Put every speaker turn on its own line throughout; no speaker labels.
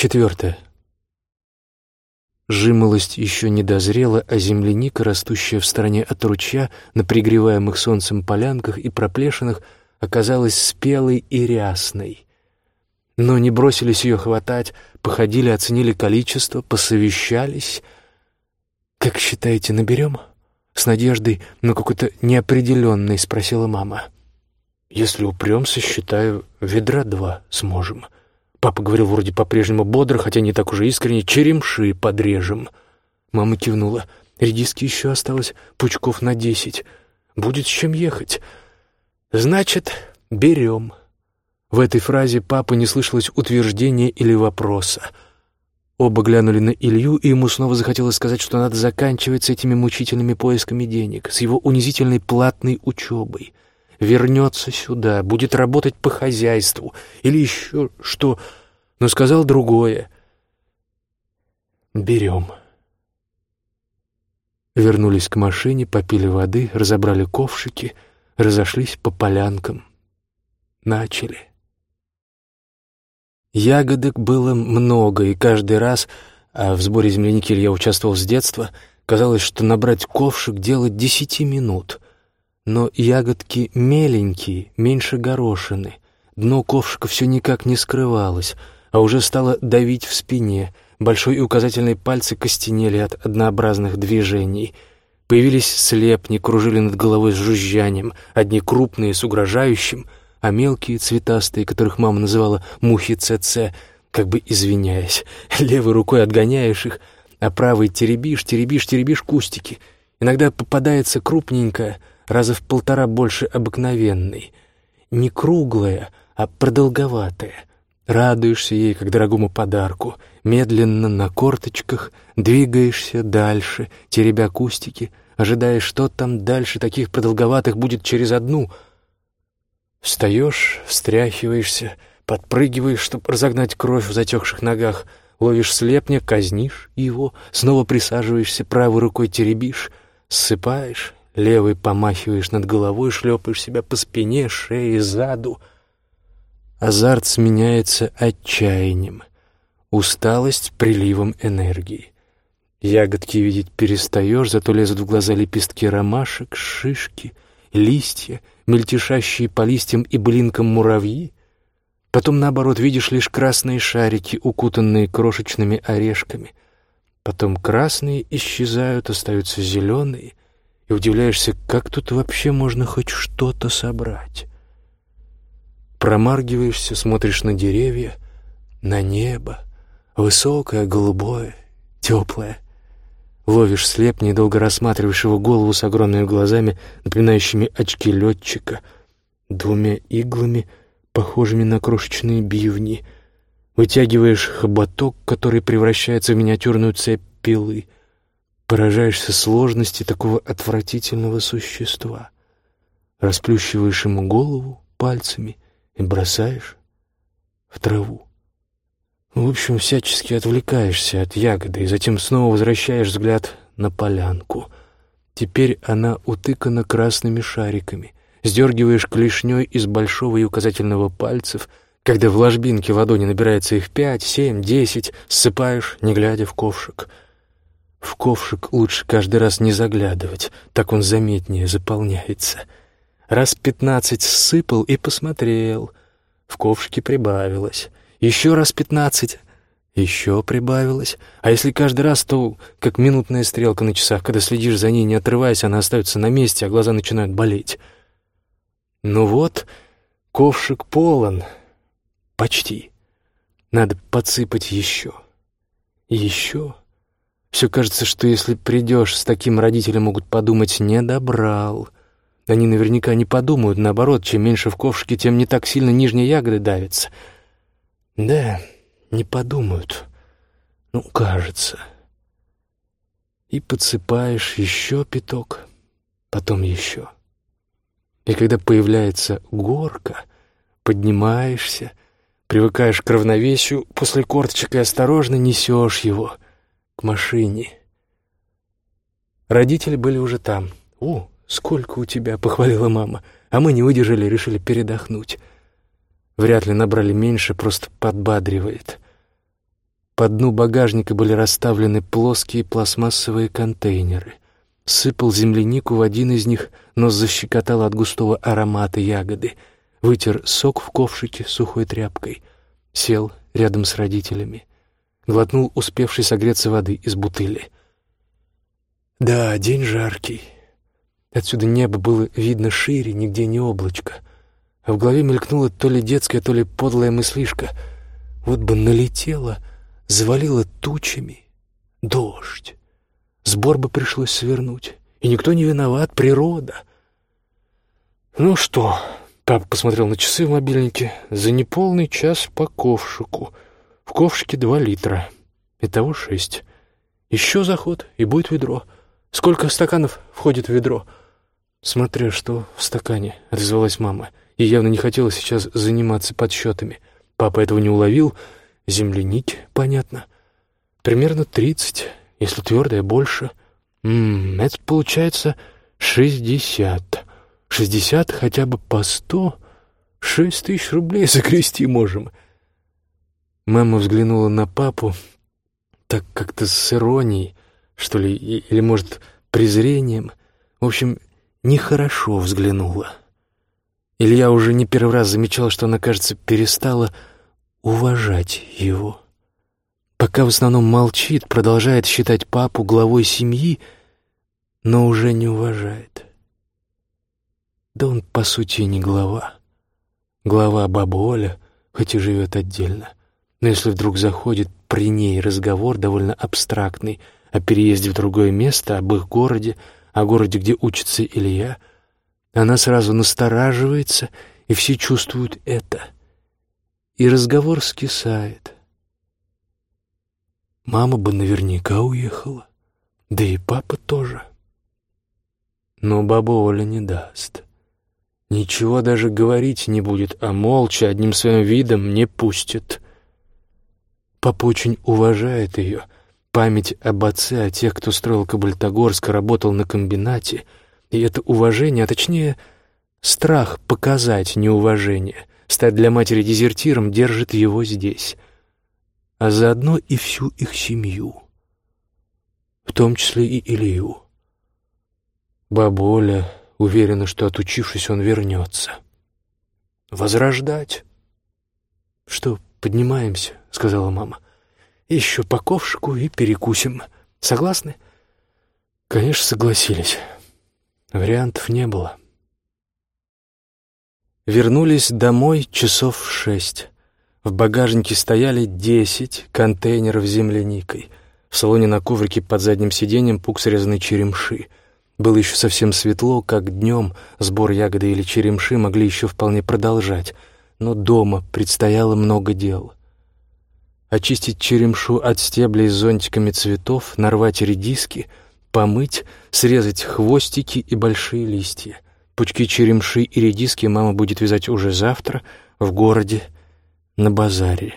Четвертое. Жимолость еще не дозрела, а земляника, растущая в стороне от ручья, на пригреваемых солнцем полянках и проплешинах, оказалась спелой и рясной. Но не бросились ее хватать, походили, оценили количество, посовещались. «Как считаете, наберем?» С надеждой, но какой-то неопределенной, спросила мама. «Если упремся, считаю, ведра два сможем». Папа говорил вроде по-прежнему бодро, хотя не так уже искренне, «черемши подрежем». Мама кивнула. «Редиски еще осталось пучков на десять. Будет с чем ехать». «Значит, берем». В этой фразе папы не слышалось утверждения или вопроса. Оба глянули на Илью, и ему снова захотелось сказать, что надо заканчивать с этими мучительными поисками денег, с его унизительной платной учебой. Вернется сюда, будет работать по хозяйству или еще что, но сказал другое. «Берем». Вернулись к машине, попили воды, разобрали ковшики, разошлись по полянкам. Начали. Ягодок было много, и каждый раз, а в сборе земляники я участвовал с детства, казалось, что набрать ковшик — дело десяти минут. Но ягодки меленькие, меньше горошины. Дно ковшика все никак не скрывалось, а уже стало давить в спине. Большой и указательный пальцы костенели от однообразных движений. Появились слепни, кружили над головой с жужжанием, одни крупные, с угрожающим — а мелкие цветастые, которых мама называла «мухи ЦЦ», как бы извиняясь, левой рукой отгоняешь их, а правой теребишь, теребишь, теребишь кустики. Иногда попадается крупненькая, раза в полтора больше обыкновенной. Не круглая, а продолговатая. Радуешься ей, как дорогому подарку. Медленно, на корточках, двигаешься дальше, теребя кустики, ожидая, что там дальше таких продолговатых будет через одну — Встаешь, встряхиваешься, подпрыгиваешь, чтобы разогнать кровь в затекших ногах, ловишь слепня, казнишь его, снова присаживаешься, правой рукой теребишь, ссыпаешь, левой помахиваешь над головой, шлепаешь себя по спине, шее, заду. Азарт сменяется отчаянием, усталость — приливом энергии. Ягодки видеть перестаешь, зато лезут в глаза лепестки ромашек, шишки, листья, мельтешащие по листьям и блинкам муравьи. Потом, наоборот, видишь лишь красные шарики, укутанные крошечными орешками. Потом красные исчезают, остаются зеленые, и удивляешься, как тут вообще можно хоть что-то собрать. Промаргиваешься, смотришь на деревья, на небо, высокое, голубое, теплое — Ловишь слеп, недолго рассматриваешь его голову с огромными глазами, напоминающими очки летчика, двумя иглами, похожими на крошечные бивни. Вытягиваешь хоботок, который превращается в миниатюрную цепь пилы. Поражаешься сложности такого отвратительного существа. Расплющиваешь ему голову пальцами и бросаешь в траву. В общем, всячески отвлекаешься от ягоды и затем снова возвращаешь взгляд на полянку. Теперь она утыкана красными шариками. Сдергиваешь клешней из большого и указательного пальцев. Когда в ложбинке ладони набирается их пять, семь, десять, ссыпаешь, не глядя в ковшик. В ковшик лучше каждый раз не заглядывать, так он заметнее заполняется. Раз пятнадцать ссыпал и посмотрел. В ковшике прибавилось еще раз пятнадцать, еще прибавилось. А если каждый раз, то как минутная стрелка на часах, когда следишь за ней, не отрываясь, она остается на месте, а глаза начинают болеть. Ну вот, ковшик полон. Почти. Надо подсыпать еще. Еще. Все кажется, что если придешь с таким, родители могут подумать «не добрал». Они наверняка не подумают, наоборот, чем меньше в ковшике, тем не так сильно нижние ягоды давятся — да, не подумают. Ну, кажется. И подсыпаешь еще пяток, потом еще. И когда появляется горка, поднимаешься, привыкаешь к равновесию, после корточек и осторожно несешь его к машине. Родители были уже там. «О, сколько у тебя!» — похвалила мама. А мы не выдержали, решили передохнуть. Вряд ли набрали меньше, просто подбадривает. По дну багажника были расставлены плоские пластмассовые контейнеры. Сыпал землянику в один из них, но защекотал от густого аромата ягоды. Вытер сок в ковшике сухой тряпкой. Сел рядом с родителями. Глотнул успевший согреться воды из бутыли. Да, день жаркий. Отсюда небо было видно шире, нигде не облачко. А в голове мелькнула то ли детская, то ли подлая мыслишка. Вот бы налетела, завалила тучами. Дождь. Сбор бы пришлось свернуть. И никто не виноват, природа. Ну что, папа посмотрел на часы в мобильнике. За неполный час по ковшику. В ковшике два литра. Итого шесть. Еще заход, и будет ведро. Сколько стаканов входит в ведро? — «Смотря что в стакане», — отозвалась мама, и явно не хотела сейчас заниматься подсчетами. Папа этого не уловил. Земляники, понятно. Примерно тридцать, если твердое, больше. Ммм, это получается шестьдесят. Шестьдесят хотя бы по сто. Шесть тысяч рублей загрести можем. Мама взглянула на папу так как-то с иронией, что ли, или, может, презрением. В общем, нехорошо взглянула. Илья уже не первый раз замечал, что она, кажется, перестала уважать его. Пока в основном молчит, продолжает считать папу главой семьи, но уже не уважает. Да он, по сути, не глава. Глава баба Оля, хоть и живет отдельно. Но если вдруг заходит при ней разговор довольно абстрактный о переезде в другое место, об их городе, о городе, где учится Илья, она сразу настораживается, и все чувствуют это. И разговор скисает. Мама бы наверняка уехала, да и папа тоже. Но баба Оля не даст. Ничего даже говорить не будет, а молча, одним своим видом не пустит. Папа очень уважает ее — Память об отце, о тех, кто строил Кабальтогорск, работал на комбинате, и это уважение, а точнее страх показать неуважение, стать для матери дезертиром, держит его здесь, а заодно и всю их семью, в том числе и Илью. Бабуля уверена, что, отучившись, он вернется. Возрождать. «Что, поднимаемся?» — сказала мама. — еще по ковшику и перекусим. Согласны?» Конечно, согласились. Вариантов не было. Вернулись домой часов в шесть. В багажнике стояли десять контейнеров с земляникой. В салоне на коврике под задним сиденьем пук срезанной черемши. Было еще совсем светло, как днем сбор ягоды или черемши могли еще вполне продолжать, но дома предстояло много дел — очистить черемшу от стеблей с зонтиками цветов, нарвать редиски, помыть, срезать хвостики и большие листья. Пучки черемши и редиски мама будет вязать уже завтра в городе на базаре.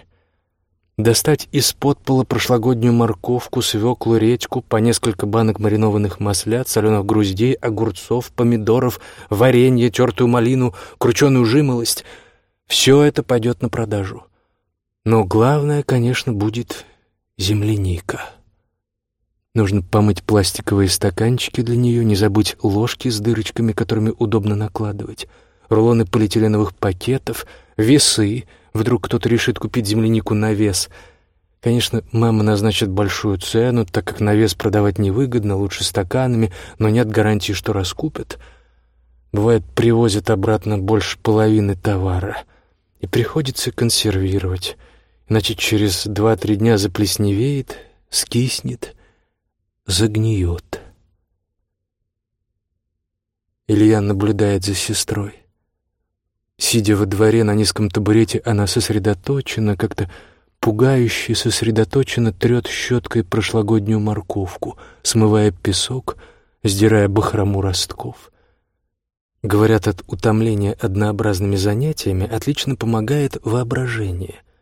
Достать из-под пола прошлогоднюю морковку, свеклу, редьку, по несколько банок маринованных маслят, соленых груздей, огурцов, помидоров, варенье, тертую малину, крученую жимолость. Все это пойдет на продажу. Но главное, конечно, будет земляника. Нужно помыть пластиковые стаканчики для нее, не забыть ложки с дырочками, которыми удобно накладывать, рулоны полиэтиленовых пакетов, весы. Вдруг кто-то решит купить землянику на вес. Конечно, мама назначит большую цену, так как на вес продавать невыгодно, лучше стаканами, но нет гарантии, что раскупят. Бывает, привозят обратно больше половины товара, и приходится консервировать — иначе через два-три дня заплесневеет, скиснет, загниет. Илья наблюдает за сестрой. Сидя во дворе на низком табурете, она сосредоточена, как-то пугающе сосредоточенно трет щеткой прошлогоднюю морковку, смывая песок, сдирая бахрому ростков. Говорят, от утомления однообразными занятиями отлично помогает воображение —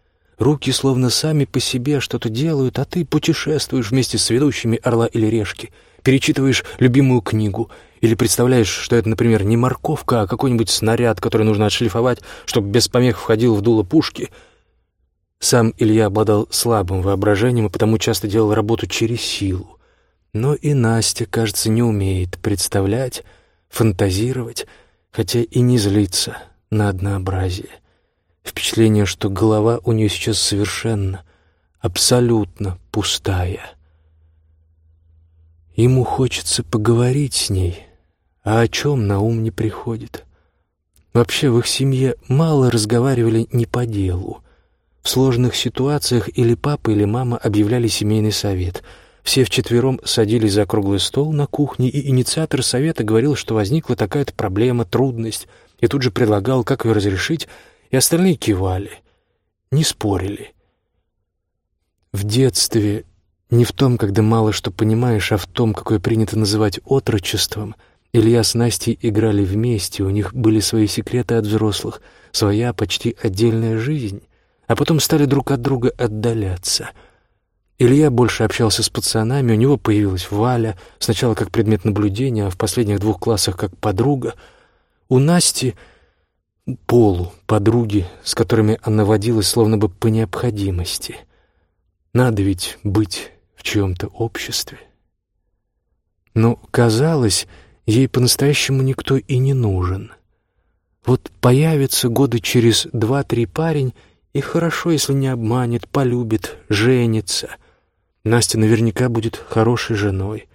Руки словно сами по себе что-то делают, а ты путешествуешь вместе с ведущими «Орла» или «Решки», перечитываешь любимую книгу или представляешь, что это, например, не морковка, а какой-нибудь снаряд, который нужно отшлифовать, чтобы без помех входил в дуло пушки. Сам Илья обладал слабым воображением и потому часто делал работу через силу. Но и Настя, кажется, не умеет представлять, фантазировать, хотя и не злиться на однообразие. Впечатление, что голова у нее сейчас совершенно, абсолютно пустая. Ему хочется поговорить с ней, а о чем на ум не приходит. Вообще в их семье мало разговаривали не по делу. В сложных ситуациях или папа, или мама объявляли семейный совет. Все вчетвером садились за круглый стол на кухне, и инициатор совета говорил, что возникла такая-то проблема, трудность, и тут же предлагал, как ее разрешить, и остальные кивали, не спорили. В детстве, не в том, когда мало что понимаешь, а в том, какое принято называть отрочеством, Илья с Настей играли вместе, у них были свои секреты от взрослых, своя почти отдельная жизнь, а потом стали друг от друга отдаляться. Илья больше общался с пацанами, у него появилась Валя, сначала как предмет наблюдения, а в последних двух классах как подруга. У Насти Полу, подруги, с которыми она водилась словно бы по необходимости. Надо ведь быть в чьем-то обществе. Но, казалось, ей по-настоящему никто и не нужен. Вот появится года через два-три парень, и хорошо, если не обманет, полюбит, женится. Настя наверняка будет хорошей женой.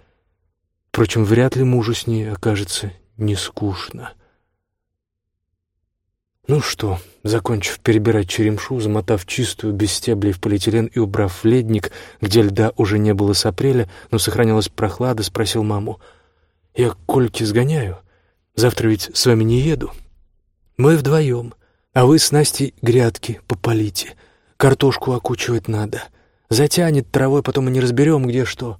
Впрочем, вряд ли мужу с ней окажется не скучно. Ну что, закончив перебирать черемшу, замотав чистую, без стеблей в полиэтилен и убрав ледник, где льда уже не было с апреля, но сохранилась прохлада, спросил маму. «Я к Кольке сгоняю. Завтра ведь с вами не еду. Мы вдвоем, а вы с Настей грядки попалите. Картошку окучивать надо. Затянет травой, потом мы не разберем, где что».